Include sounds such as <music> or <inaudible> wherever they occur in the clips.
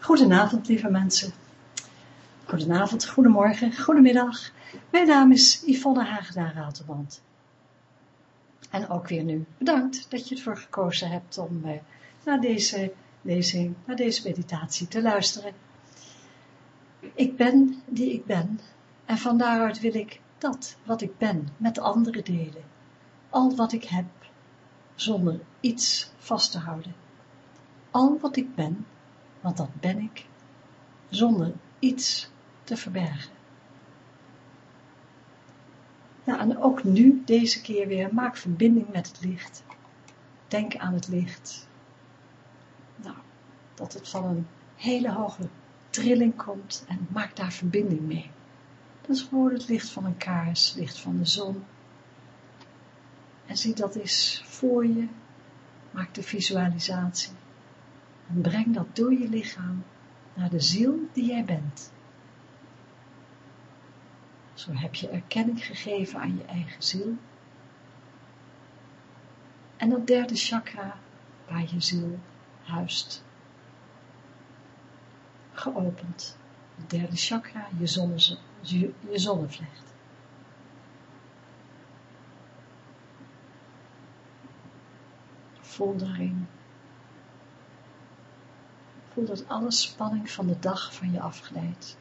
Goedenavond, lieve mensen. Goedenavond, goedemorgen, goedemiddag. Mijn naam is Yvonne Hageda Ratelband. En ook weer nu bedankt dat je ervoor gekozen hebt om eh, naar deze lezing, naar deze meditatie te luisteren. Ik ben die ik ben en van daaruit wil ik dat wat ik ben met anderen delen. Al wat ik heb, zonder iets vast te houden. Al wat ik ben, want dat ben ik, zonder iets te verbergen. Ja, en ook nu, deze keer weer, maak verbinding met het licht. Denk aan het licht. Nou, dat het van een hele hoge trilling komt en maak daar verbinding mee. Dat is gewoon het licht van een kaars, licht van de zon. En zie dat is voor je, maak de visualisatie. En breng dat door je lichaam naar de ziel die jij bent. Zo heb je erkenning gegeven aan je eigen ziel. En dat derde chakra, waar je ziel huist, geopend. Het derde chakra, je, zonne, je, zonnevlecht. Voel. Voel dat alle spanning van de dag van je afglijdt.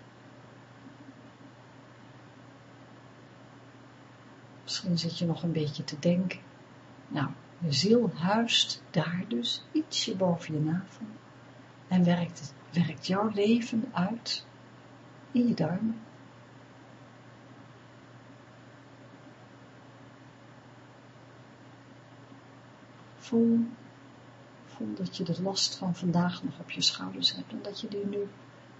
Misschien zit je nog een beetje te denken. Nou, je ziel huist daar dus ietsje boven je navel en werkt, werkt jouw leven uit in je darmen. Voel, dat je de last van vandaag nog op je schouders hebt en dat je die nu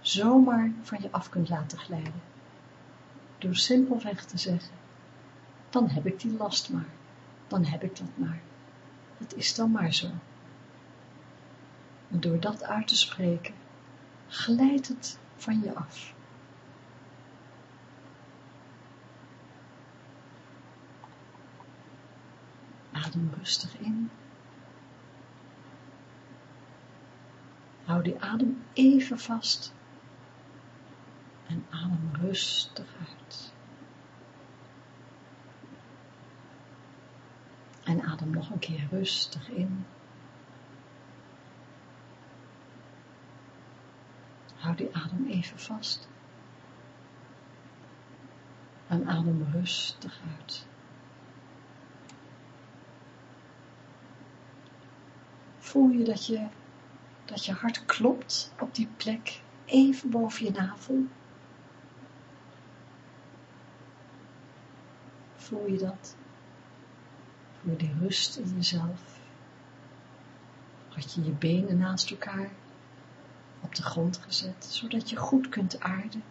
zomaar van je af kunt laten glijden. Door simpelweg te zeggen, dan heb ik die last maar, dan heb ik dat maar. Het is dan maar zo. En door dat uit te spreken, glijdt het van je af. Adem rustig in. Hou die adem even vast en adem rustig uit. En adem nog een keer rustig in. Hou die adem even vast. En adem rustig uit. Voel je dat je, dat je hart klopt op die plek even boven je navel? Voel je dat? Voel die rust in jezelf. Had je je benen naast elkaar op de grond gezet, zodat je goed kunt aarden.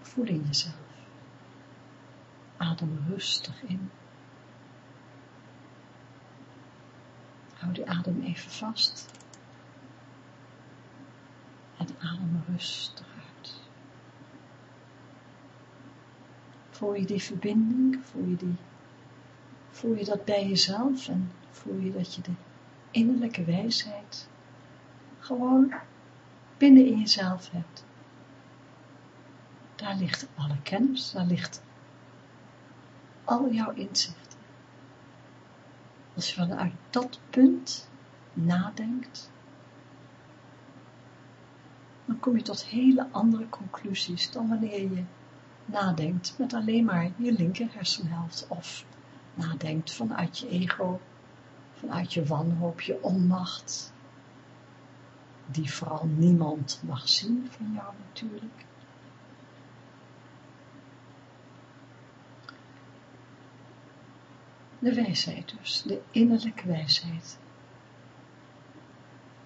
Voel in jezelf. Adem rustig in. Hou die adem even vast. En adem rustig Voel je die verbinding, voel je, die, voel je dat bij jezelf en voel je dat je de innerlijke wijsheid gewoon binnen in jezelf hebt. Daar ligt alle kennis, daar ligt al jouw inzichten. Als je vanuit dat punt nadenkt, dan kom je tot hele andere conclusies dan wanneer je nadenkt met alleen maar je linker hersenhelft of nadenkt vanuit je ego, vanuit je wanhoop, je onmacht, die vooral niemand mag zien van jou natuurlijk. De wijsheid dus, de innerlijke wijsheid.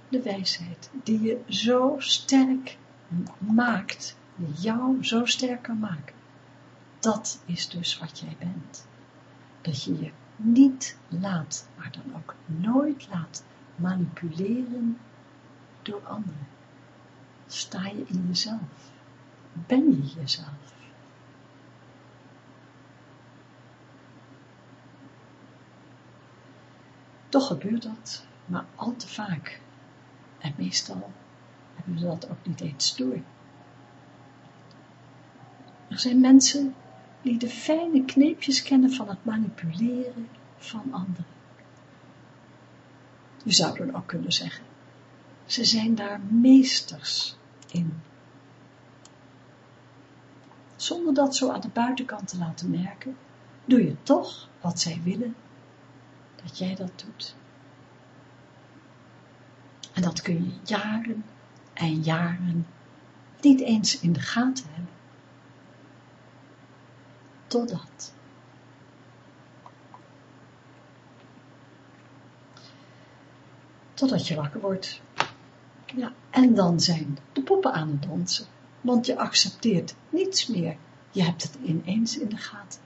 De wijsheid die je zo sterk maakt jou zo sterk kan maken. Dat is dus wat jij bent. Dat je je niet laat, maar dan ook nooit laat manipuleren door anderen. Sta je in jezelf. Ben je jezelf. Toch gebeurt dat, maar al te vaak. En meestal hebben we dat ook niet eens door. Er zijn mensen die de fijne kneepjes kennen van het manipuleren van anderen. Je zou dan ook kunnen zeggen, ze zijn daar meesters in. Zonder dat zo aan de buitenkant te laten merken, doe je toch wat zij willen dat jij dat doet. En dat kun je jaren en jaren niet eens in de gaten hebben. Totdat. Totdat je wakker wordt. Ja, en dan zijn de poppen aan het dansen. Want je accepteert niets meer. Je hebt het ineens in de gaten.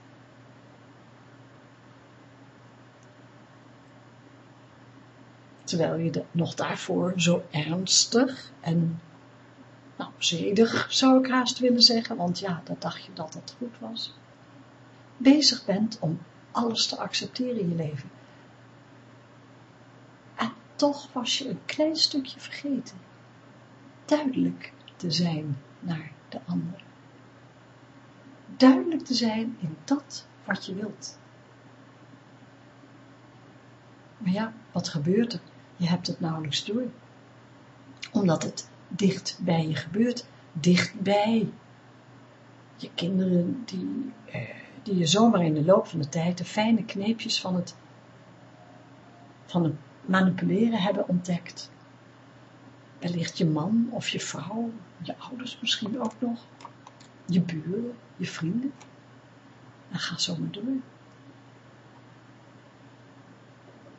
Terwijl je nog daarvoor zo ernstig en nou, zedig zou ik haast willen zeggen, want ja, dat dacht je dat het goed was, bezig bent om alles te accepteren in je leven. En toch was je een klein stukje vergeten, duidelijk te zijn naar de ander. Duidelijk te zijn in dat wat je wilt. Maar ja, wat gebeurt er? Je hebt het nauwelijks door. Omdat het dicht bij je gebeurt. Dichtbij. Je kinderen die, eh, die je zomaar in de loop van de tijd de fijne kneepjes van het, van manipuleren hebben ontdekt. Wellicht je man of je vrouw, je ouders misschien ook nog, je buren, je vrienden. En ga zo maar door.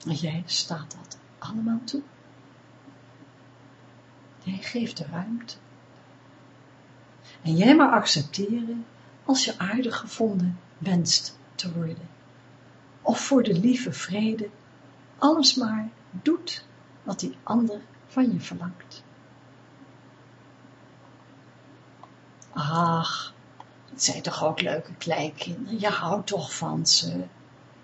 En jij staat dat allemaal toe. Jij geeft de ruimte. En jij maar accepteren als je aardig gevonden wenst te worden. Of voor de lieve vrede alles maar doet wat die ander van je verlangt. Ach, het zijn toch ook leuke kleinkinderen, je houdt toch van ze.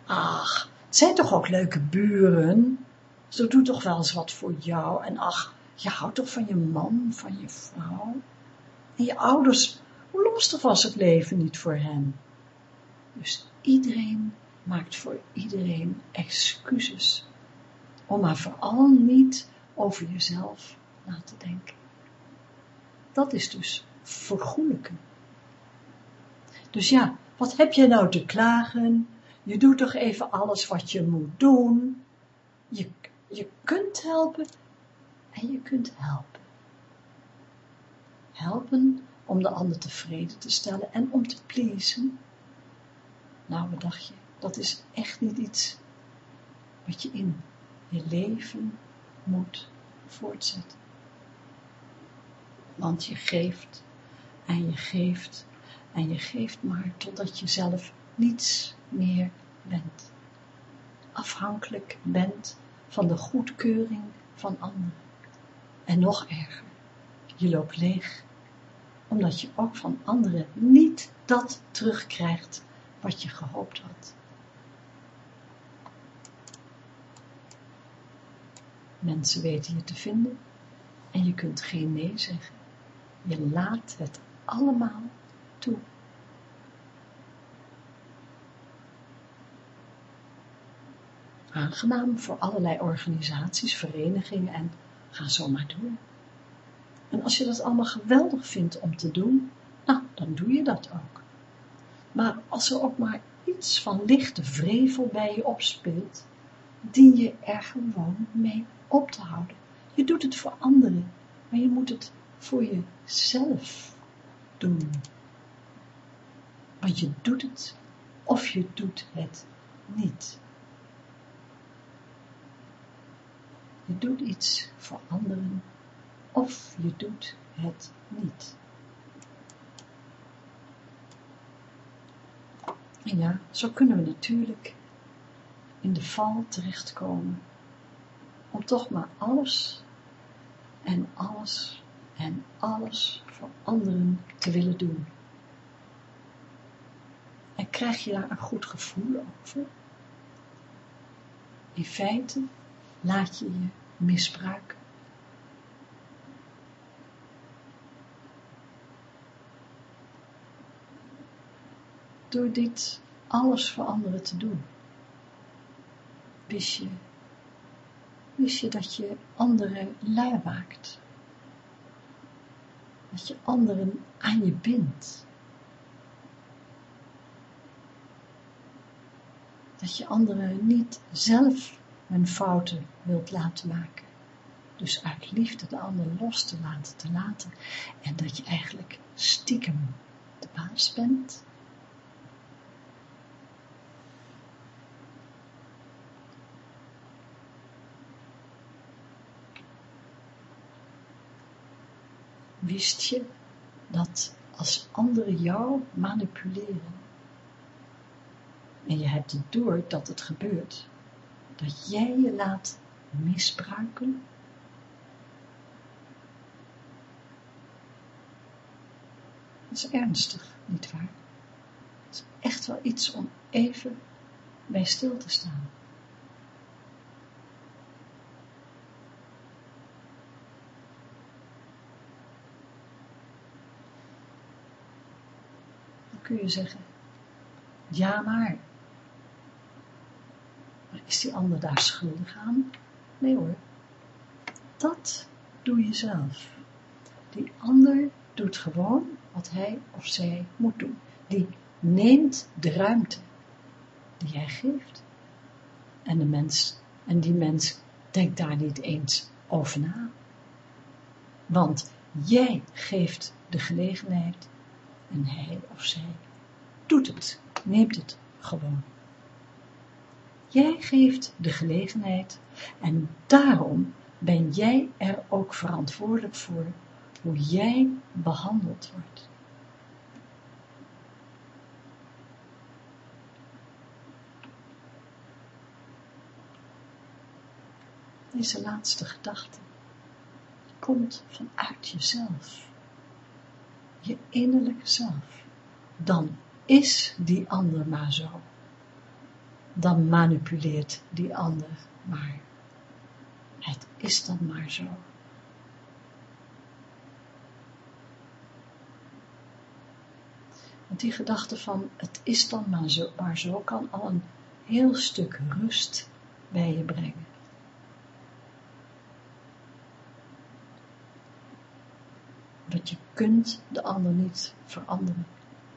Ach, het zijn toch ook leuke buren. Zo doet toch wel eens wat voor jou. En ach, je houdt toch van je man, van je vrouw. En je ouders, hoe lastig was het leven niet voor hen? Dus iedereen maakt voor iedereen excuses. Om maar vooral niet over jezelf na te denken. Dat is dus vergoelijken. Dus ja, wat heb je nou te klagen? Je doet toch even alles wat je moet doen. Je je kunt helpen en je kunt helpen. Helpen om de ander tevreden te stellen en om te pleasen. Nou, wat dacht je? Dat is echt niet iets wat je in je leven moet voortzetten. Want je geeft en je geeft en je geeft maar totdat je zelf niets meer bent. Afhankelijk bent van de goedkeuring van anderen. En nog erger, je loopt leeg, omdat je ook van anderen niet dat terugkrijgt wat je gehoopt had. Mensen weten je te vinden en je kunt geen nee zeggen. Je laat het allemaal toe. Aangenaam voor allerlei organisaties, verenigingen en ga zo maar door. En als je dat allemaal geweldig vindt om te doen, nou, dan doe je dat ook. Maar als er ook maar iets van lichte vrevel bij je opspeelt, dien je er gewoon mee op te houden. Je doet het voor anderen, maar je moet het voor jezelf doen. Want je doet het of je doet het niet. Je doet iets voor anderen of je doet het niet. En ja, zo kunnen we natuurlijk in de val terechtkomen om toch maar alles en alles en alles voor anderen te willen doen. En krijg je daar een goed gevoel over? in feite laat je je misbruiken. Door dit alles voor anderen te doen, wist je, wist je dat je anderen lui maakt. Dat je anderen aan je bindt. Dat je anderen niet zelf hun fouten wilt laten maken. Dus uit liefde de ander los te laten, te laten. En dat je eigenlijk stiekem de baas bent. Wist je dat als anderen jou manipuleren en je hebt het door dat het gebeurt, dat jij je laat misbruiken? Dat is ernstig, nietwaar? Het is echt wel iets om even bij stil te staan. Dan kun je zeggen, ja maar, is die ander daar schuldig aan? Nee hoor. Dat doe je zelf. Die ander doet gewoon wat hij of zij moet doen. Die neemt de ruimte die jij geeft. En, de mens, en die mens denkt daar niet eens over na. Want jij geeft de gelegenheid en hij of zij doet het, neemt het gewoon. Jij geeft de gelegenheid en daarom ben jij er ook verantwoordelijk voor hoe jij behandeld wordt. Deze laatste gedachte komt vanuit jezelf, je innerlijke zelf. Dan is die ander maar zo dan manipuleert die ander maar. Het is dan maar zo. Want die gedachte van het is dan maar zo, maar zo kan al een heel stuk rust bij je brengen. Want je kunt de ander niet veranderen.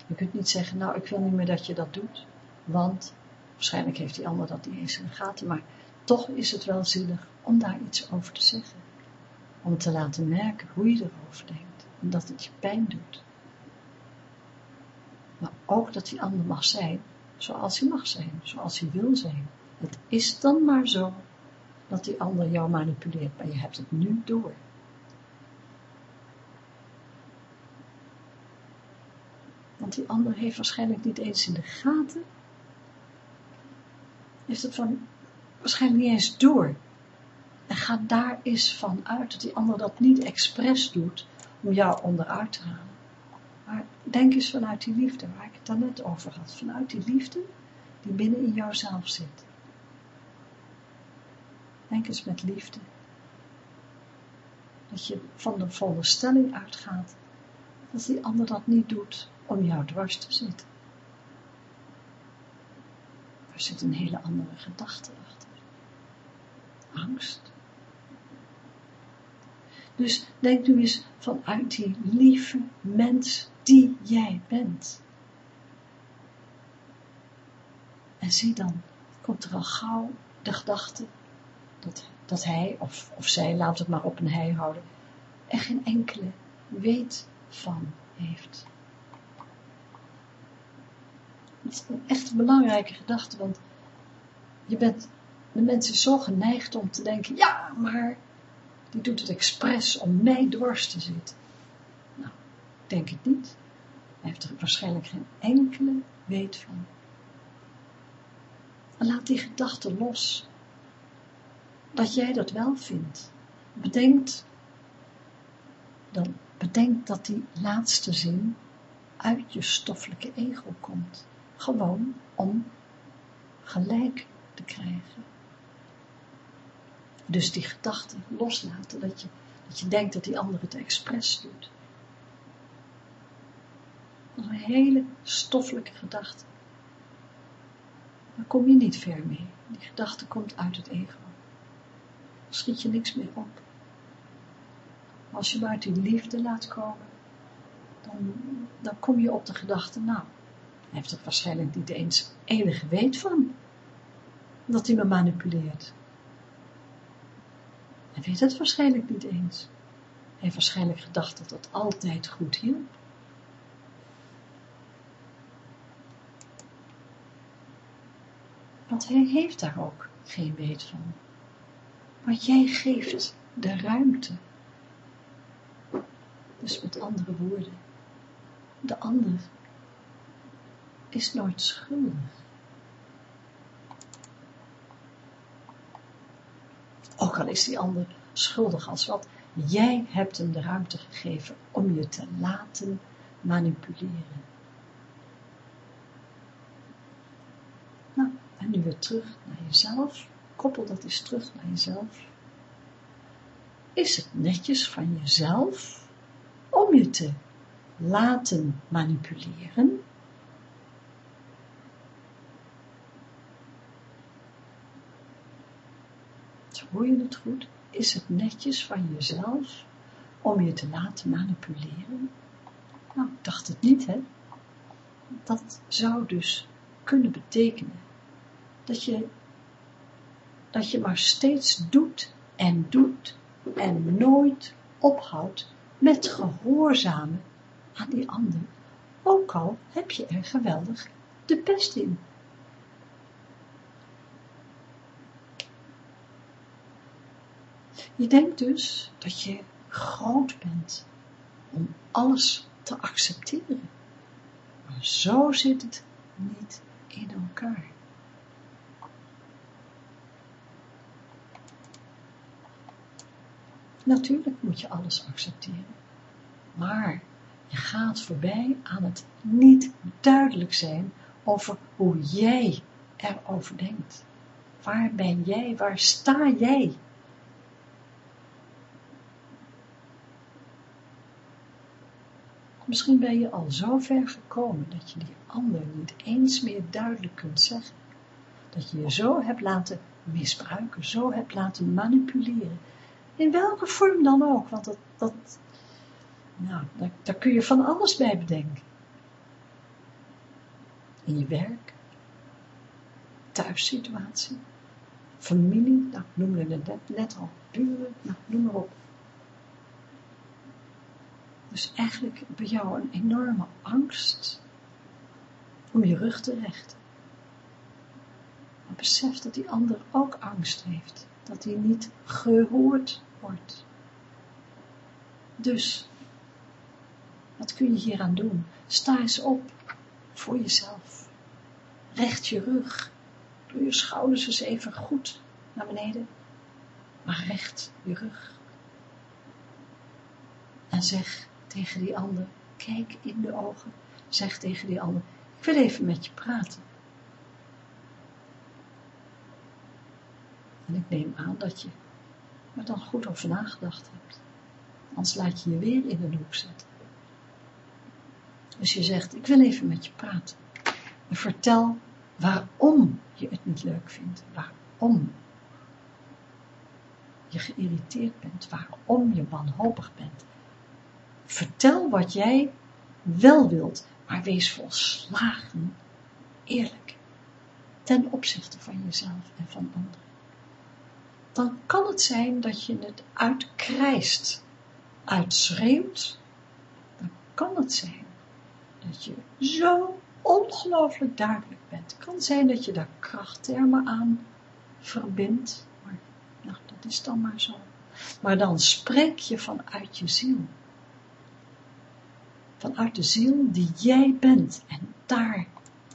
Je kunt niet zeggen, nou ik wil niet meer dat je dat doet, want Waarschijnlijk heeft die ander dat niet eens in de gaten, maar toch is het wel zielig om daar iets over te zeggen. Om te laten merken hoe je erover denkt en dat het je pijn doet. Maar ook dat die ander mag zijn zoals hij mag zijn, zoals hij wil zijn. Het is dan maar zo dat die ander jou manipuleert, maar je hebt het nu door. Want die ander heeft waarschijnlijk niet eens in de gaten is het van waarschijnlijk niet eens door. En ga daar eens van uit dat die ander dat niet expres doet om jou onderuit te halen. Maar denk eens vanuit die liefde, waar ik het daarnet over had. Vanuit die liefde die binnen in jouzelf zit. Denk eens met liefde. Dat je van de volle stelling uitgaat dat die ander dat niet doet om jou dwars te zitten. Er zit een hele andere gedachte achter. Angst. Dus denk nu eens vanuit die lieve mens die jij bent. En zie dan, komt er al gauw de gedachte dat, dat hij of, of zij, laat het maar op een hij houden, er geen enkele weet van heeft. Is een echt belangrijke gedachte, want je bent, de mens is zo geneigd om te denken, ja, maar die doet het expres om mij dwars te zitten. Nou, denk ik niet. Hij heeft er waarschijnlijk geen enkele weet van. Laat die gedachte los. Dat jij dat wel vindt. Bedenkt, dan bedenk dat die laatste zin uit je stoffelijke ego komt gewoon om gelijk te krijgen. Dus die gedachten loslaten, dat je, dat je denkt dat die ander het expres doet. Dat is een hele stoffelijke gedachte. Daar kom je niet ver mee. Die gedachte komt uit het ego. Schiet je niks meer op. Als je uit die liefde laat komen, dan, dan kom je op de gedachte, nou, hij heeft er waarschijnlijk niet eens enige weet van, dat hij me manipuleert. Hij weet het waarschijnlijk niet eens. Hij heeft waarschijnlijk gedacht dat het altijd goed hielp. Want hij heeft daar ook geen weet van. Maar jij geeft de ruimte. Dus met andere woorden, de ander is nooit schuldig. Ook al is die ander schuldig als wat, jij hebt hem de ruimte gegeven om je te laten manipuleren. Nou, en nu weer terug naar jezelf. Koppel dat eens terug naar jezelf. Is het netjes van jezelf om je te laten manipuleren? Hoor je het goed? Is het netjes van jezelf om je te laten manipuleren? Nou, ik dacht het niet, hè? Dat zou dus kunnen betekenen dat je, dat je maar steeds doet en doet en nooit ophoudt met gehoorzamen aan die ander, ook al heb je er geweldig de best in. Je denkt dus dat je groot bent om alles te accepteren. Maar zo zit het niet in elkaar. Natuurlijk moet je alles accepteren. Maar je gaat voorbij aan het niet duidelijk zijn over hoe jij erover denkt. Waar ben jij? Waar sta jij? Misschien ben je al zo ver gekomen dat je die ander niet eens meer duidelijk kunt zeggen. Dat je je zo hebt laten misbruiken, zo hebt laten manipuleren. In welke vorm dan ook, want dat, dat nou, daar, kun je van alles bij bedenken. In je werk, thuissituatie, familie, nou, noemde het net, net al, buren, nou, noem maar op. Dus eigenlijk bij jou een enorme angst om je rug te rechten. Maar besef dat die ander ook angst heeft, dat hij niet gehoord wordt. Dus, wat kun je hieraan doen? Sta eens op voor jezelf. Recht je rug. Doe je schouders eens even goed naar beneden. Maar recht je rug. En zeg, tegen die ander, kijk in de ogen, zeg tegen die ander, ik wil even met je praten. En ik neem aan dat je er dan goed over nagedacht hebt. Anders laat je je weer in een hoek zetten. Dus je zegt, ik wil even met je praten. En vertel waarom je het niet leuk vindt. Waarom je geïrriteerd bent. Waarom je wanhopig bent. Vertel wat jij wel wilt, maar wees volslagen eerlijk. Ten opzichte van jezelf en van anderen. Dan kan het zijn dat je het uitkrijst, uitschreeuwt. Dan kan het zijn dat je zo ongelooflijk duidelijk bent. Kan zijn dat je daar krachttermen aan verbindt. Maar nou, dat is dan maar zo. Maar dan spreek je vanuit je ziel vanuit de ziel die jij bent. En daar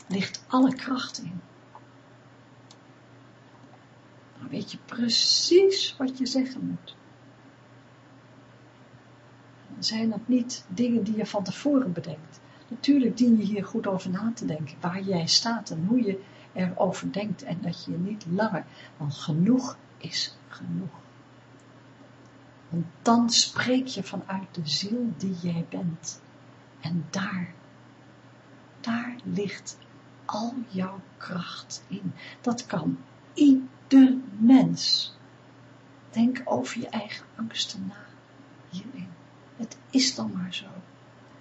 ligt alle kracht in. Dan weet je precies wat je zeggen moet. Dan zijn dat niet dingen die je van tevoren bedenkt. Natuurlijk dien je hier goed over na te denken, waar jij staat en hoe je erover denkt en dat je niet langer, want genoeg is genoeg. Want dan spreek je vanuit de ziel die jij bent. En daar, daar ligt al jouw kracht in. Dat kan ieder mens. Denk over je eigen angsten na hierin. Het is dan maar zo.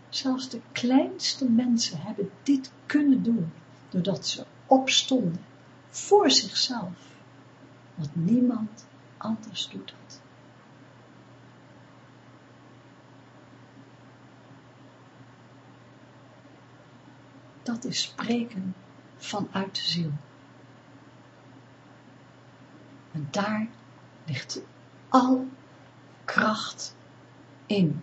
Zelfs de kleinste mensen hebben dit kunnen doen, doordat ze opstonden voor zichzelf. Want niemand anders doet dat. Is spreken vanuit de ziel. En daar ligt al kracht in.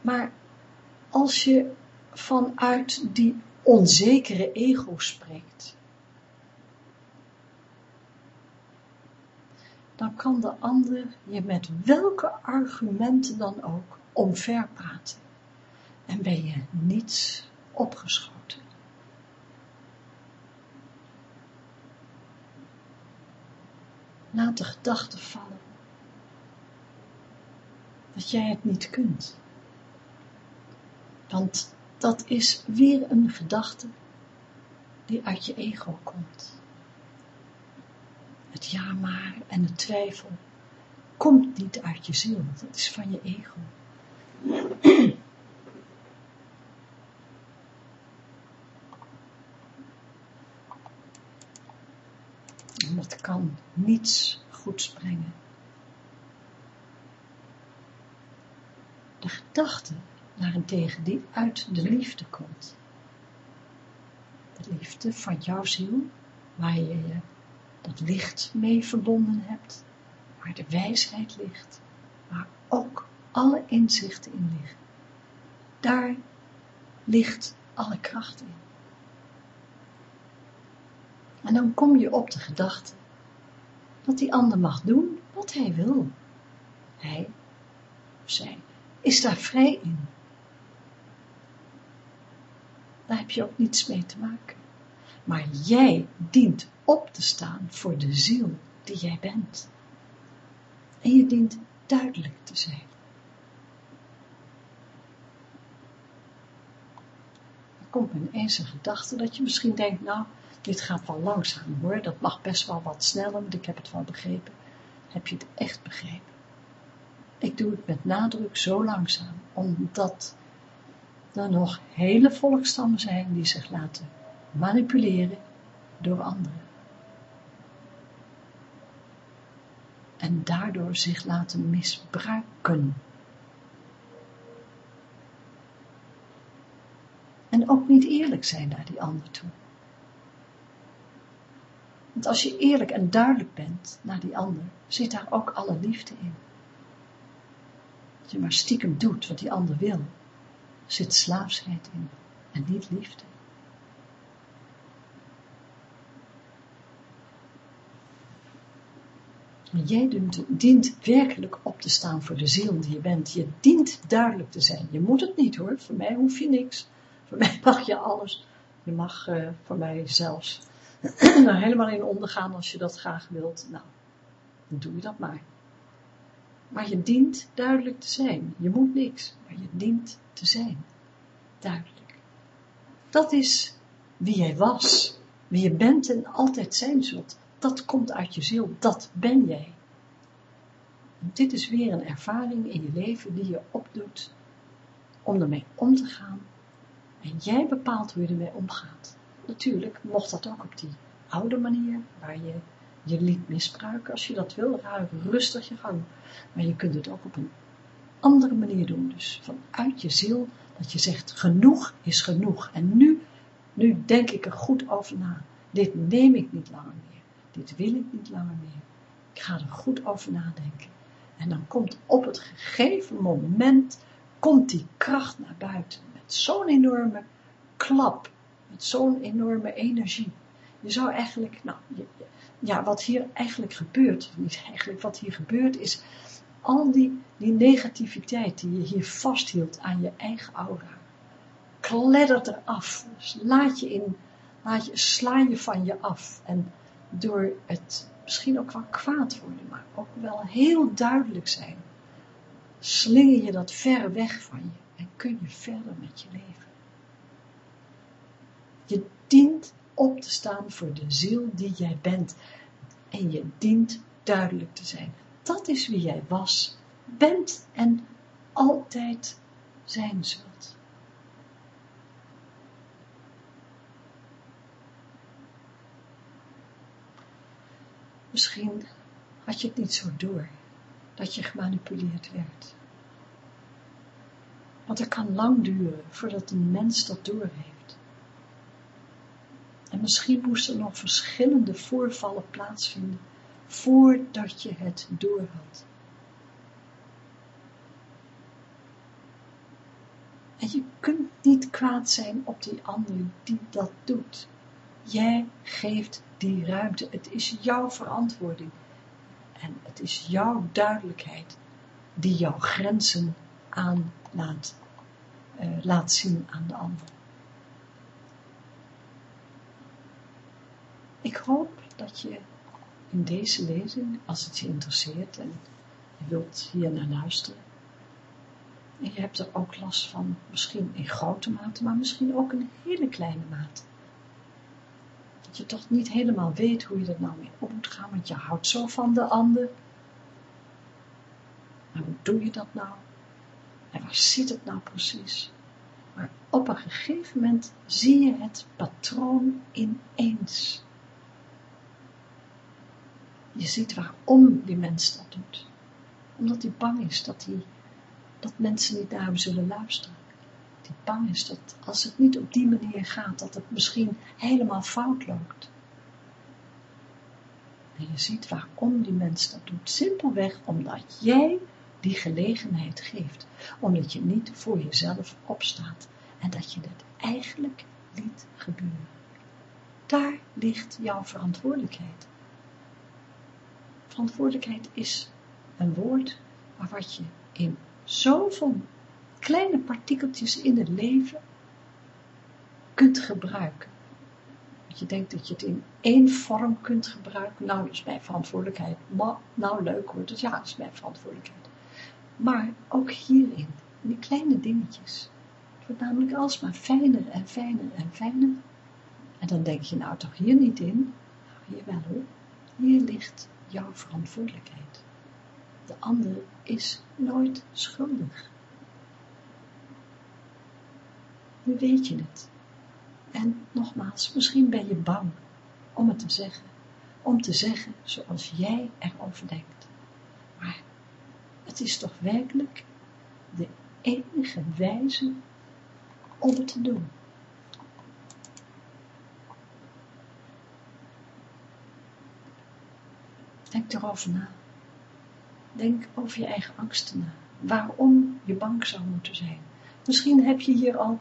Maar als je vanuit die onzekere ego spreekt, dan kan de ander je met welke argumenten dan ook omverpraten en ben je niets opgeschoten. Laat de gedachte vallen dat jij het niet kunt. Want dat is weer een gedachte die uit je ego komt. Het ja maar en de twijfel komt niet uit je ziel, dat is van je ego. <clears throat> En dat kan niets goeds brengen. De gedachte daarentegen die uit de liefde komt. De liefde van jouw ziel, waar je je dat licht mee verbonden hebt, waar de wijsheid ligt, waar ook alle inzichten in liggen. Daar ligt alle kracht in. En dan kom je op de gedachte dat die ander mag doen wat hij wil. Hij of zij is daar vrij in. Daar heb je ook niets mee te maken. Maar jij dient op te staan voor de ziel die jij bent. En je dient duidelijk te zijn. Er komt me ineens een gedachte dat je misschien denkt, nou, dit gaat wel langzaam hoor, dat mag best wel wat sneller, want ik heb het wel begrepen. Heb je het echt begrepen? Ik doe het met nadruk zo langzaam, omdat er nog hele volkstammen zijn die zich laten manipuleren door anderen. En daardoor zich laten misbruiken. En ook niet eerlijk zijn naar die ander toe. Want als je eerlijk en duidelijk bent naar die ander, zit daar ook alle liefde in. Als je maar stiekem doet wat die ander wil, zit slaafsheid in en niet liefde. Maar jij dient, werkelijk op te staan voor de ziel die je bent. Je dient duidelijk te zijn. Je moet het niet hoor, voor mij hoef je niks. Voor mij mag je alles. Je mag uh, voor mij zelfs <clears throat> nou, helemaal in ondergaan als je dat graag wilt. Nou, dan doe je dat maar. Maar je dient duidelijk te zijn. Je moet niks, maar je dient te zijn. Duidelijk. Dat is wie jij was, wie je bent en altijd zijn zult. Dat komt uit je ziel, dat ben jij. Dit is weer een ervaring in je leven die je opdoet om ermee om te gaan. En jij bepaalt hoe je ermee omgaat. Natuurlijk mocht dat ook op die oude manier, waar je je liet misbruiken. Als je dat wil, ga rustig je gang. Maar je kunt het ook op een andere manier doen. Dus vanuit je ziel, dat je zegt, genoeg is genoeg. En nu, nu denk ik er goed over na. Dit neem ik niet langer meer. Dit wil ik niet langer meer. Ik ga er goed over nadenken. En dan komt op het gegeven moment, komt die kracht naar buiten. Met zo'n enorme klap. Met zo'n enorme energie. Je zou eigenlijk, nou, ja, wat hier eigenlijk gebeurt, niet eigenlijk, wat hier gebeurt is, al die, die negativiteit die je hier vasthield aan je eigen aura, kleddert eraf. Dus laat je in, laat je, sla je van je af. En door het misschien ook wel kwaad worden, maar ook wel heel duidelijk zijn, slinger je dat ver weg van je en kun je verder met je leven. Je dient op te staan voor de ziel die jij bent en je dient duidelijk te zijn. Dat is wie jij was, bent en altijd zijn zult. Misschien had je het niet zo door dat je gemanipuleerd werd. Want het kan lang duren voordat een mens dat doorheeft. En misschien moesten nog verschillende voorvallen plaatsvinden voordat je het doorhad. En je kunt niet kwaad zijn op die ander die dat doet. Jij geeft die ruimte. Het is jouw verantwoording. En het is jouw duidelijkheid die jouw grenzen aan laat, uh, laat zien aan de ander. Ik hoop dat je in deze lezing, als het je interesseert en je wilt hier naar luisteren, en je hebt er ook last van, misschien in grote mate, maar misschien ook in hele kleine mate. Dat je toch niet helemaal weet hoe je er nou mee op moet gaan, want je houdt zo van de ander. Maar hoe doe je dat nou? En waar zit het nou precies? Maar op een gegeven moment zie je het patroon ineens. Je ziet waarom die mens dat doet. Omdat hij bang is dat, hij, dat mensen niet naar hem zullen luisteren. Bang is dat als het niet op die manier gaat, dat het misschien helemaal fout loopt. En je ziet waarom die mens dat doet. Simpelweg omdat jij die gelegenheid geeft. Omdat je niet voor jezelf opstaat. En dat je het eigenlijk niet gebeuren. Daar ligt jouw verantwoordelijkheid. Verantwoordelijkheid is een woord, maar wat je in zoveel kleine partikeltjes in het leven kunt gebruiken. Dat je denkt dat je het in één vorm kunt gebruiken. Nou, dat is mijn verantwoordelijkheid. Nou, leuk hoor. Dus ja, dat is mijn verantwoordelijkheid. Maar ook hierin, in die kleine dingetjes. Het wordt namelijk alsmaar fijner en fijner en fijner. En dan denk je nou toch hier niet in? Nou, hier wel hoor. Hier ligt jouw verantwoordelijkheid. De ander is nooit schuldig. Nu weet je het. En nogmaals, misschien ben je bang om het te zeggen. Om te zeggen zoals jij erover denkt. Maar het is toch werkelijk de enige wijze om het te doen. Denk erover na. Denk over je eigen angsten na. Waarom je bang zou moeten zijn. Misschien heb je hier al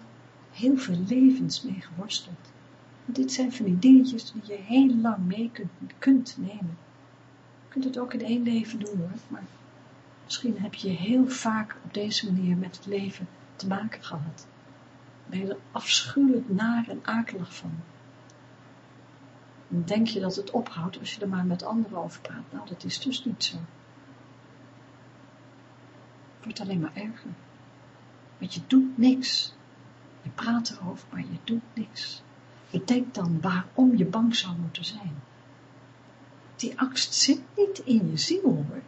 heel veel levens mee geworsteld. dit zijn van die dingetjes die je heel lang mee kunt, kunt nemen. Je kunt het ook in één leven doen hoor, maar misschien heb je heel vaak op deze manier met het leven te maken gehad. Ben je er afschuwelijk naar en akelig van. Dan denk je dat het ophoudt als je er maar met anderen over praat. Nou, dat is dus niet zo. Het wordt alleen maar erger. Want je doet niks. Je praat erover, maar je doet niks. Bedenk dan waarom je bang zou moeten zijn. Die angst zit niet in je ziel hoor.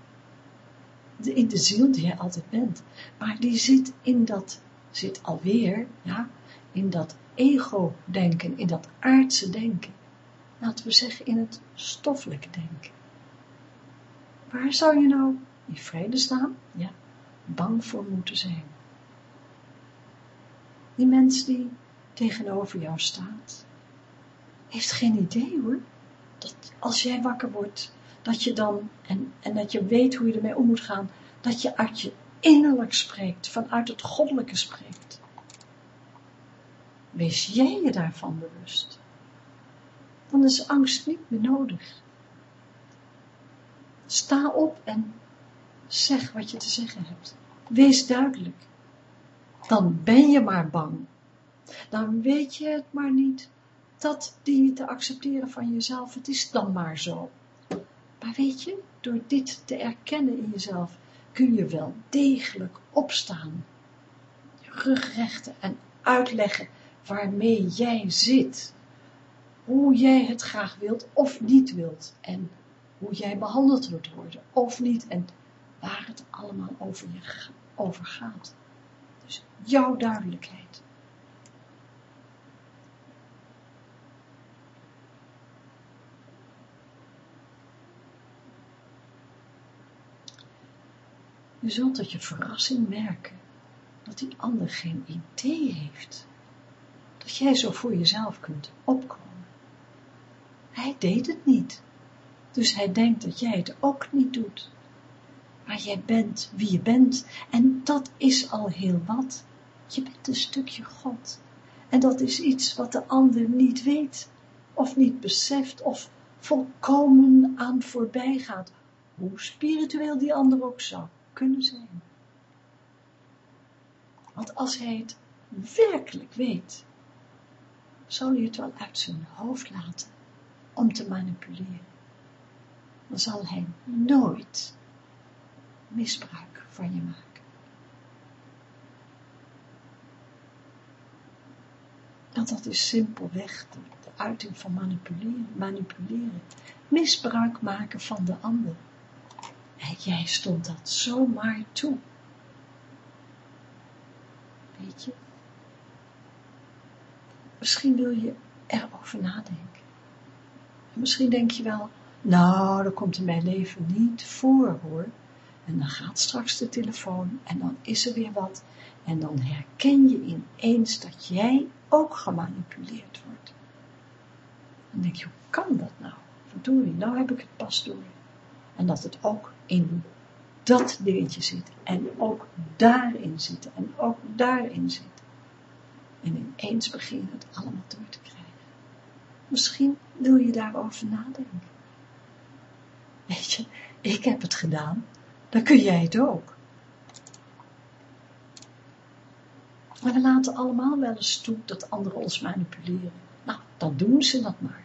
In de ziel die je altijd bent. Maar die zit in dat, zit alweer, ja, in dat ego-denken, in dat aardse denken laten we zeggen, in het stoffelijke denken. Waar zou je nou in vrede staan? Ja, bang voor moeten zijn. Die mens die tegenover jou staat, heeft geen idee hoor, dat als jij wakker wordt, dat je dan, en, en dat je weet hoe je ermee om moet gaan, dat je uit je innerlijk spreekt, vanuit het goddelijke spreekt. Wees jij je daarvan bewust dan is angst niet meer nodig. Sta op en zeg wat je te zeggen hebt. Wees duidelijk. Dan ben je maar bang. Dan weet je het maar niet. Dat die je te accepteren van jezelf, het is dan maar zo. Maar weet je, door dit te erkennen in jezelf, kun je wel degelijk opstaan. Rug rechten en uitleggen waarmee jij zit. Hoe jij het graag wilt of niet wilt. En hoe jij behandeld wordt worden of niet. En waar het allemaal over je over gaat. Dus jouw duidelijkheid. Je zult tot je verrassing merken dat die ander geen idee heeft dat jij zo voor jezelf kunt opkomen. Hij deed het niet, dus hij denkt dat jij het ook niet doet. Maar jij bent wie je bent en dat is al heel wat. Je bent een stukje God en dat is iets wat de ander niet weet of niet beseft of volkomen aan voorbij gaat, hoe spiritueel die ander ook zou kunnen zijn. Want als hij het werkelijk weet, zal hij het wel uit zijn hoofd laten om te manipuleren. Dan zal hij nooit misbruik van je maken. Want dat is simpelweg de, de uiting van manipuleren, manipuleren. Misbruik maken van de ander. En jij stond dat zomaar toe. Weet je? Misschien wil je erover nadenken. misschien denk je wel, nou, dat komt in mijn leven niet voor hoor. En dan gaat straks de telefoon en dan is er weer wat. En dan herken je ineens dat jij ook gemanipuleerd wordt. Dan denk je, hoe kan dat nou? Verdorie, nou heb ik het pas door. En dat het ook in dat dingetje zit. En ook daarin zit. En ook daarin zit. En ineens begin je het allemaal door te krijgen. Misschien wil je daarover nadenken. Weet je, ik heb het gedaan, dan kun jij het ook. Maar we laten allemaal wel eens toe dat anderen ons manipuleren. Nou, dan doen ze dat maar.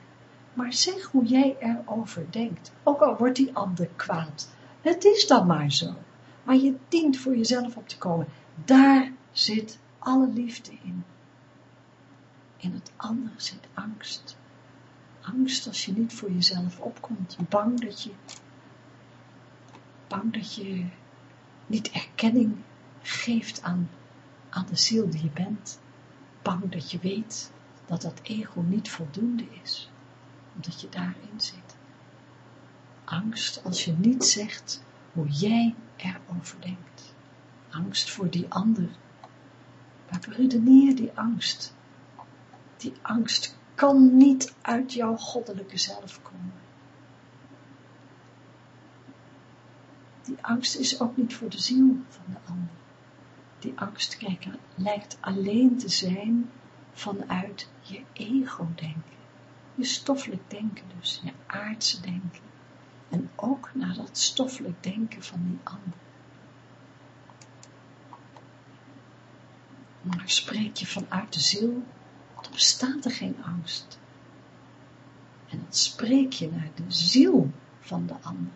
Maar zeg hoe jij erover denkt. Ook al wordt die ander kwaad. Het is dan maar zo. Maar je dient voor jezelf op te komen. Daar zit alle liefde in. In het andere zit angst. Angst als je niet voor jezelf opkomt. Bang dat je, bang dat je niet erkenning geeft aan, aan de ziel die je bent. Bang dat je weet dat dat ego niet voldoende is. Omdat je daarin zit. Angst als je niet zegt hoe jij erover denkt. Angst voor die ander. Maar beredeneer die angst die angst kan niet uit jouw goddelijke zelf komen. Die angst is ook niet voor de ziel van de ander. Die angst, lijkt alleen te zijn vanuit je ego-denken. Je stoffelijk denken dus, je aardse denken. En ook naar dat stoffelijk denken van die ander. Maar spreek je vanuit de ziel, dan bestaat er geen angst. En dan spreek je naar de ziel van de ander,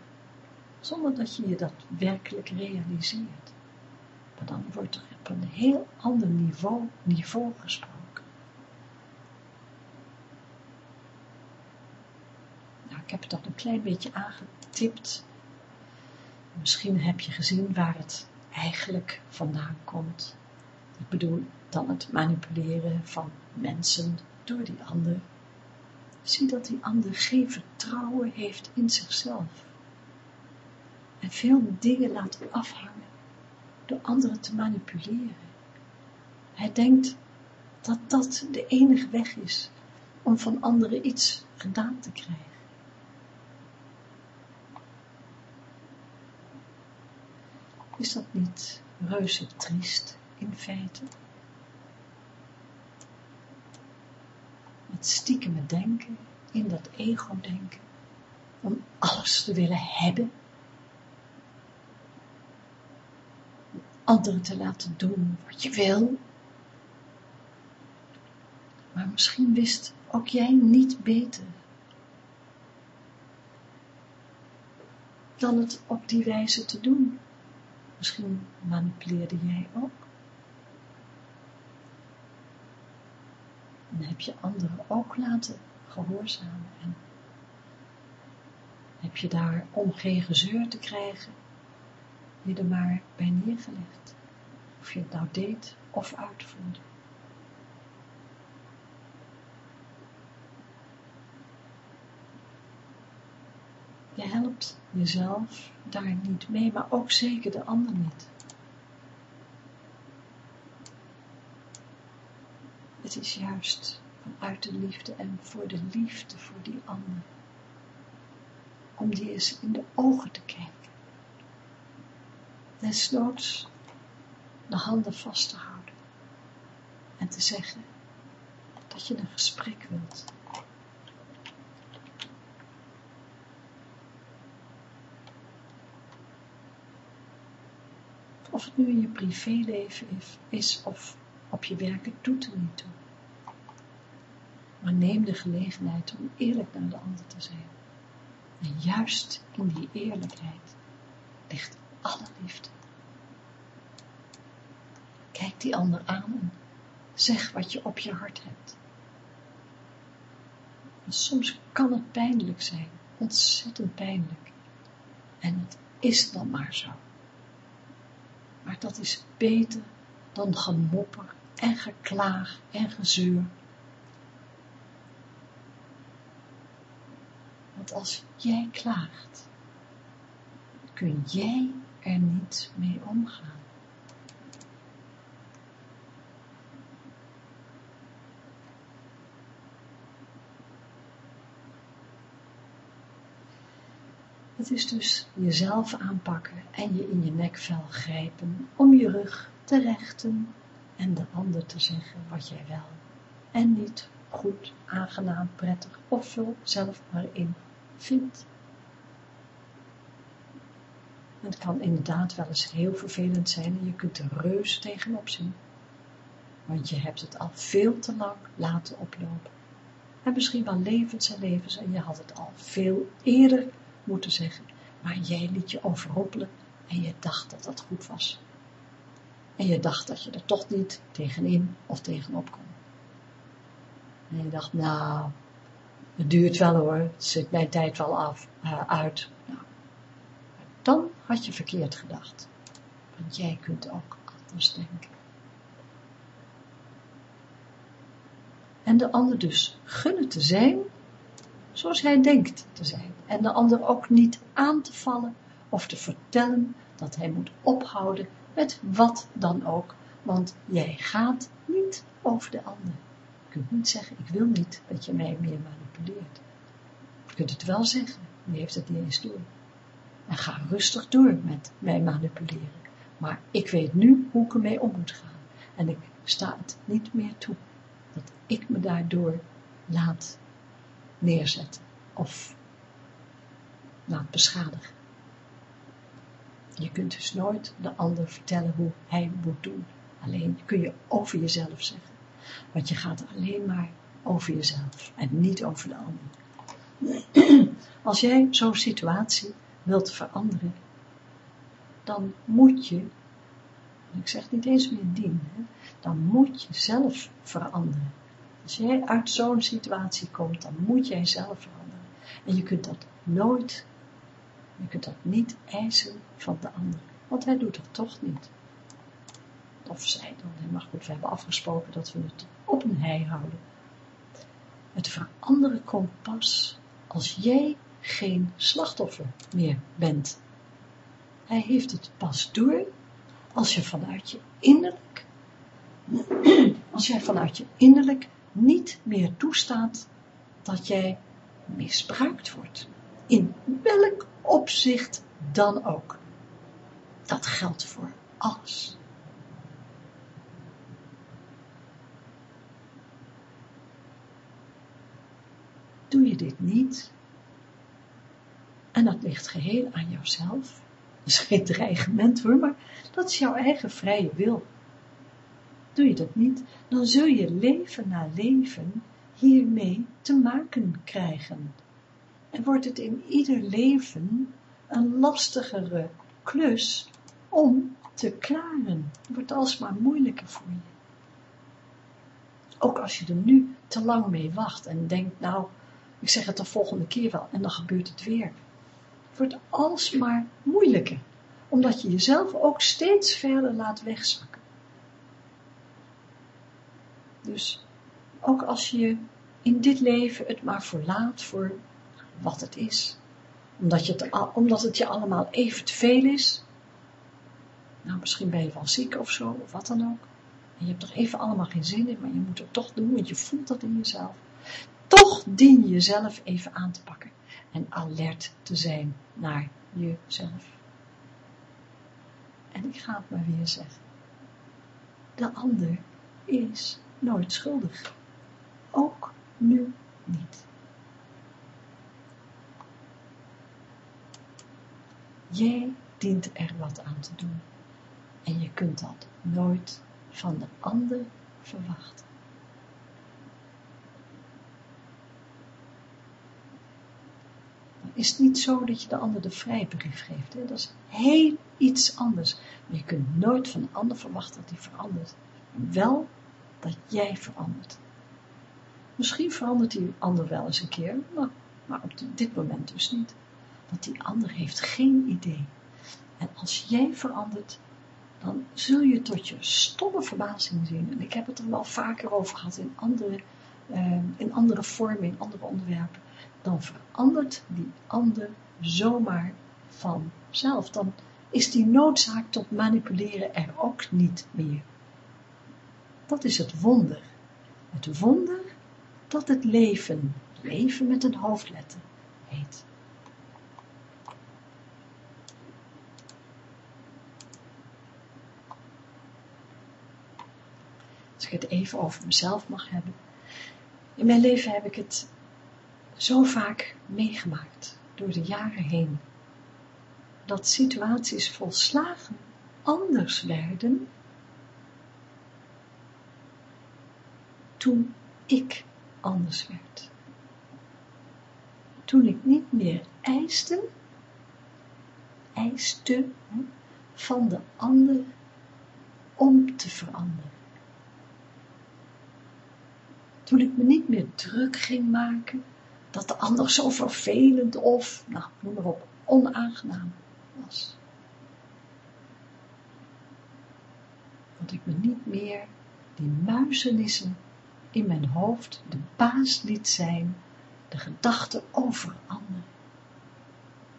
zonder dat je je dat werkelijk realiseert. Maar dan wordt er op een heel ander niveau, niveau gesproken. Nou, ik heb het al een klein beetje aangetipt. Misschien heb je gezien waar het eigenlijk vandaan komt. Ik bedoel dan het manipuleren van mensen door die ander. Zie dat die ander geen vertrouwen heeft in zichzelf. En veel dingen laat afhangen door anderen te manipuleren. Hij denkt dat dat de enige weg is om van anderen iets gedaan te krijgen. Is dat niet reuze triest in feite? het stiekeme denken, in dat ego-denken, om alles te willen hebben. Anderen te laten doen wat je wil. Maar misschien wist ook jij niet beter dan het op die wijze te doen. Misschien manipuleerde jij ook. En heb je anderen ook laten gehoorzamen en heb je daar om geen gezeur te krijgen, je er maar bij neergelegd. Of je het nou deed of uitvoerde. Je helpt jezelf daar niet mee, maar ook zeker de ander niet. Het is juist vanuit de liefde en voor de liefde voor die ander. Om die eens in de ogen te kijken. Desnoods de handen vast te houden. En te zeggen dat je een gesprek wilt. Of het nu in je privéleven is of op je werk, het doet er niet toe. Maar neem de gelegenheid om eerlijk naar de ander te zijn. En juist in die eerlijkheid ligt alle liefde. Kijk die ander aan en zeg wat je op je hart hebt. Soms kan het pijnlijk zijn, ontzettend pijnlijk. En het is dan maar zo. Maar dat is beter dan gemopper en geklaag en gezeur. Want als jij klaagt, kun jij er niet mee omgaan. Het is dus jezelf aanpakken en je in je nekvel grijpen om je rug te rechten en de ander te zeggen wat jij wel en niet goed, aangenaam, prettig of vul zelf maar in vindt. Het kan inderdaad wel eens heel vervelend zijn en je kunt er reus tegenop zien. Want je hebt het al veel te lang laten oplopen. En misschien wel levens en levens en je had het al veel eerder moeten zeggen. Maar jij liet je overrompelen en je dacht dat dat goed was. En je dacht dat je er toch niet tegenin of tegenop kon. En je dacht, nou, het duurt wel hoor, het zit mijn tijd wel af, uh, uit. Nou, dan had je verkeerd gedacht. Want jij kunt ook anders denken. En de ander dus gunnen te zijn, zoals hij denkt te zijn. En de ander ook niet aan te vallen of te vertellen dat hij moet ophouden met wat dan ook, want jij gaat niet over de ander. Je kunt niet zeggen, ik wil niet dat je mij meer manipuleert. Je kunt het wel zeggen, die heeft het niet eens door. En ga rustig door met mij manipuleren. Maar ik weet nu hoe ik ermee om moet gaan. En ik sta het niet meer toe dat ik me daardoor laat neerzetten of laat beschadigen. Je kunt dus nooit de ander vertellen hoe hij moet doen. Alleen kun je over jezelf zeggen. Want je gaat alleen maar over jezelf en niet over de ander. <clears throat> Als jij zo'n situatie wilt veranderen, dan moet je, ik zeg niet eens meer dienen, dan moet je zelf veranderen. Als jij uit zo'n situatie komt, dan moet jij zelf veranderen. En je kunt dat nooit je kunt dat niet eisen van de ander, want hij doet het toch niet. Of zij dan, maar goed, we hebben afgesproken dat we het op een hei houden. Het veranderen komt pas als jij geen slachtoffer meer bent. Hij heeft het pas door als je vanuit je innerlijk, <clears throat> als jij vanuit je innerlijk niet meer toestaat dat jij misbruikt wordt. In welk opzicht dan ook. Dat geldt voor alles. Doe je dit niet, en dat ligt geheel aan jouzelf, dat is geen dreigement hoor, maar Dat is jouw eigen vrije wil. Doe je dat niet, dan zul je leven na leven hiermee te maken krijgen. En wordt het in ieder leven een lastigere klus om te klaren. Het wordt alsmaar moeilijker voor je. Ook als je er nu te lang mee wacht en denkt, nou, ik zeg het de volgende keer wel en dan gebeurt het weer. Wordt alsmaar moeilijker, omdat je jezelf ook steeds verder laat wegzakken. Dus ook als je in dit leven het maar verlaat voor wat het is, omdat, je het, omdat het je allemaal even te veel is, nou misschien ben je wel ziek of zo, of wat dan ook, en je hebt er even allemaal geen zin in, maar je moet het toch doen, want je voelt dat in jezelf, toch dien je jezelf even aan te pakken en alert te zijn naar jezelf. En ik ga het maar weer zeggen. De ander is nooit schuldig. Ook nu niet. Jij dient er wat aan te doen. En je kunt dat nooit van de ander verwachten. Is het niet zo dat je de ander de vrijbrief geeft. Hè? Dat is heel iets anders. Je kunt nooit van de ander verwachten dat hij verandert. Wel dat jij verandert. Misschien verandert die ander wel eens een keer, maar, maar op dit moment dus niet. Want die ander heeft geen idee. En als jij verandert, dan zul je tot je stomme verbazing zien. En ik heb het er wel vaker over gehad in andere, uh, in andere vormen, in andere onderwerpen. Dan verandert die ander zomaar vanzelf. Dan is die noodzaak tot manipuleren er ook niet meer. Dat is het wonder. Het wonder dat het leven, leven met een hoofdletter, heet. Als ik het even over mezelf mag hebben. In mijn leven heb ik het zo vaak meegemaakt, door de jaren heen, dat situaties volslagen anders werden toen ik anders werd. Toen ik niet meer eiste, eiste van de ander om te veranderen. Toen ik me niet meer druk ging maken dat de ander zo vervelend of, nou, noem maar op, onaangenaam was. Dat ik me niet meer die muizenissen in mijn hoofd de baas liet zijn, de gedachte over anderen.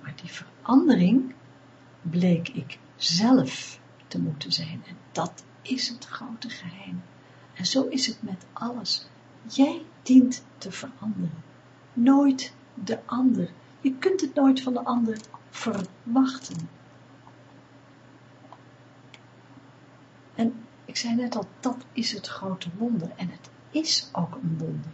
Maar die verandering bleek ik zelf te moeten zijn. En dat is het grote geheim. En zo is het met alles. Jij dient te veranderen. Nooit de ander. Je kunt het nooit van de ander verwachten. En ik zei net al, dat is het grote wonder. En het is ook een wonder.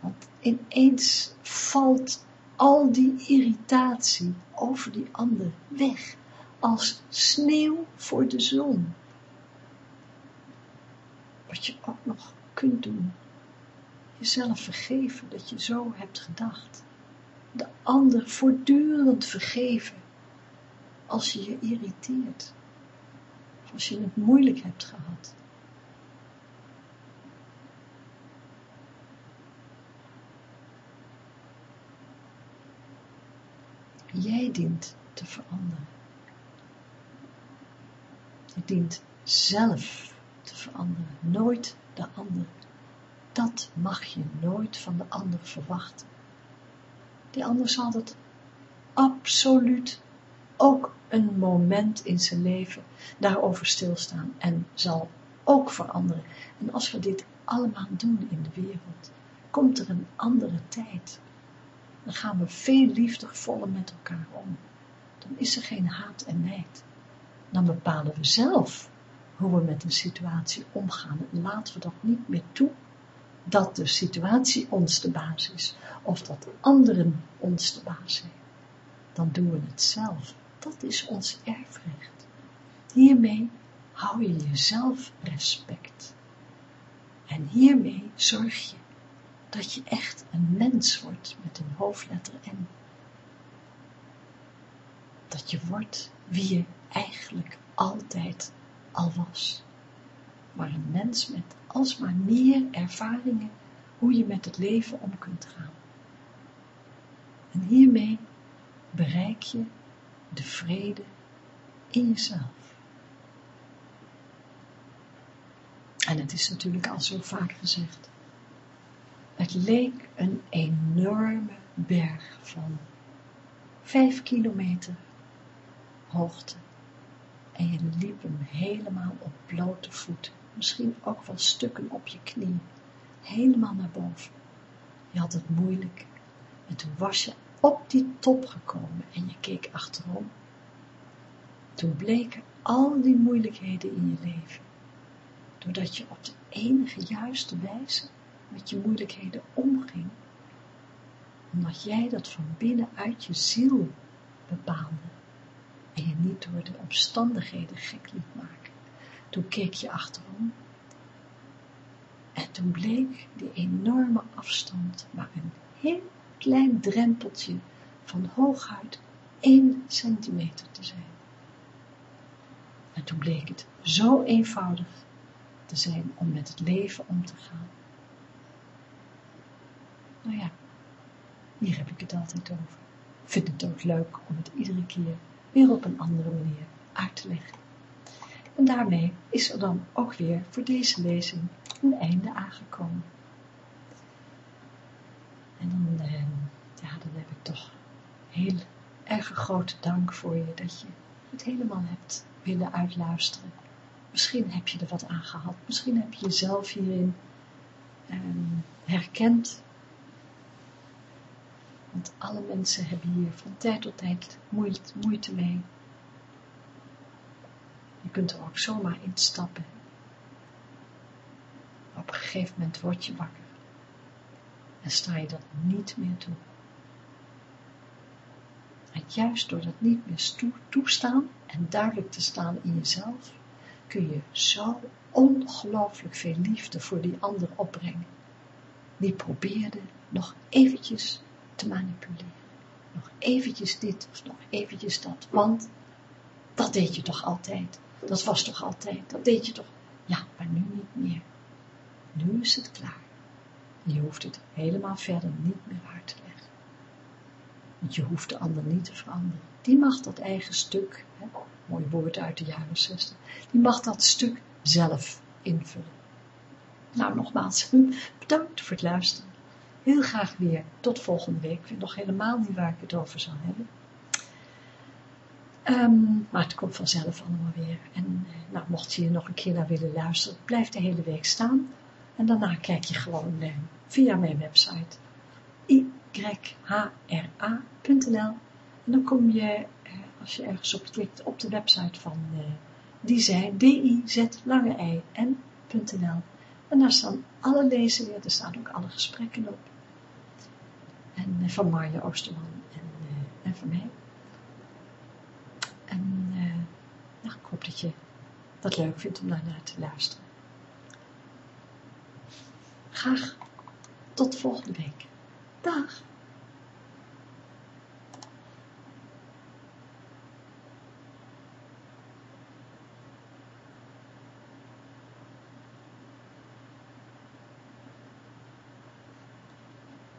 Want ineens valt al die irritatie over die ander weg, als sneeuw voor de zon. Wat je ook nog kunt doen, jezelf vergeven dat je zo hebt gedacht. De ander voortdurend vergeven, als je je irriteert, of als je het moeilijk hebt gehad. Jij dient te veranderen. Je dient zelf te veranderen, nooit de ander. Dat mag je nooit van de ander verwachten. Die ander zal het absoluut ook een moment in zijn leven daarover stilstaan en zal ook veranderen. En als we dit allemaal doen in de wereld, komt er een andere tijd dan gaan we veel liefdevoller met elkaar om. Dan is er geen haat en nijd. Dan bepalen we zelf hoe we met een situatie omgaan en laten we dat niet meer toe dat de situatie ons de baas is of dat anderen ons de baas zijn. Dan doen we het zelf. Dat is ons erfrecht. Hiermee hou je jezelf respect. En hiermee zorg je dat je echt een mens wordt met een hoofdletter N. Dat je wordt wie je eigenlijk altijd al was. Maar een mens met alsmaar meer ervaringen hoe je met het leven om kunt gaan. En hiermee bereik je de vrede in jezelf. En het is natuurlijk al zo vaak gezegd. Het leek een enorme berg van vijf kilometer hoogte. En je liep hem helemaal op blote voeten. Misschien ook wel stukken op je knie. Helemaal naar boven. Je had het moeilijk. En toen was je op die top gekomen en je keek achterom. Toen bleken al die moeilijkheden in je leven. Doordat je op de enige juiste wijze met je moeilijkheden omging. Omdat jij dat van binnen uit je ziel bepaalde. En je niet door de omstandigheden gek liet maken. Toen keek je achterom. En toen bleek die enorme afstand maar een heel klein drempeltje van hooguit 1 centimeter te zijn. En toen bleek het zo eenvoudig te zijn om met het leven om te gaan. Nou ja, hier heb ik het altijd over. Ik vind het ook leuk om het iedere keer weer op een andere manier uit te leggen. En daarmee is er dan ook weer voor deze lezing een einde aangekomen. En dan, eh, ja, dan heb ik toch heel erg grote dank voor je dat je het helemaal hebt willen uitluisteren. Misschien heb je er wat aan gehad, misschien heb je jezelf hierin ehm, herkend. Want alle mensen hebben hier van tijd tot tijd moeite, moeite mee. Je kunt er ook zomaar instappen. Op een gegeven moment word je wakker. En sta je dat niet meer toe. En juist door dat niet meer toestaan en duidelijk te staan in jezelf, kun je zo ongelooflijk veel liefde voor die ander opbrengen. Die probeerde nog eventjes te manipuleren. Nog eventjes dit of nog eventjes dat, want dat deed je toch altijd. Dat was toch altijd, dat deed je toch. Ja, maar nu niet meer. Nu is het klaar. Je hoeft het helemaal verder niet meer uit te leggen. Want je hoeft de ander niet te veranderen. Die mag dat eigen stuk, hè, mooi woord uit de jaren 60, die mag dat stuk zelf invullen. Nou, nogmaals, bedankt voor het luisteren. Heel graag weer tot volgende week. Ik weet nog helemaal niet waar ik het over zal hebben. Ehm, maar het komt vanzelf allemaal weer. En eh, nou, mocht je nog een keer naar willen luisteren, blijf de hele week staan. En daarna kijk je gewoon uh, via mijn website yhra.nl en dan kom je, uh, als je ergens op klikt, op de website van uh, die zij, D-I-Z-lange-I-N.nl en daar staan alle lezen weer, er staan ook alle gesprekken op. En van Marja Oosterman en, en van mij. En nou, ik hoop dat je dat leuk vindt om daarnaar te luisteren. Graag tot volgende week. Dag.